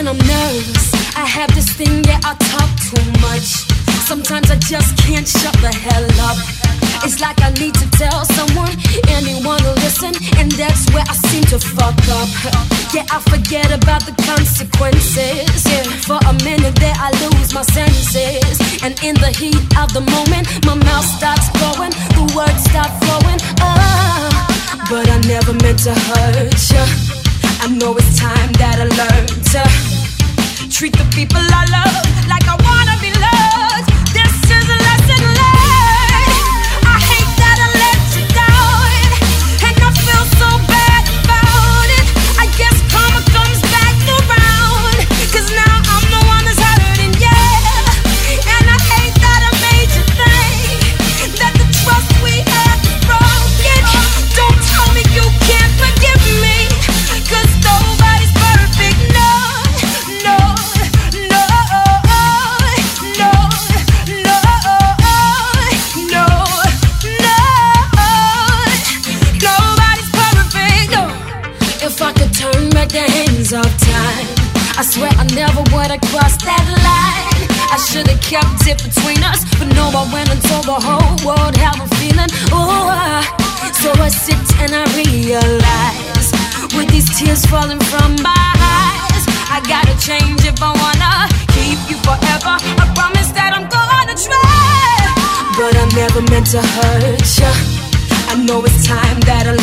find I'm nervous. I have this thing, yeah, I talk too much. Sometimes I just can't shut the hell up. It's like I need to tell someone, anyone to listen, and that's where I seem to fuck up. Yeah, I forget about the consequences. Yeah, for a minute there, I lose my senses, and in the heat of the moment, my mouth starts going, the words start flowing. Oh, but I never meant to hurt you. I know it's time that I learn to treat the people I love like I wanna I swear I never would have crossed that line. I should have kept it between us, but no, I went and told the whole world how I'm feeling. Oh, so I sit and I realize, with these tears falling from my eyes, I gotta change if I wanna keep you forever. I promise that I'm gonna try, but I never meant to hurt you. I know it's time that I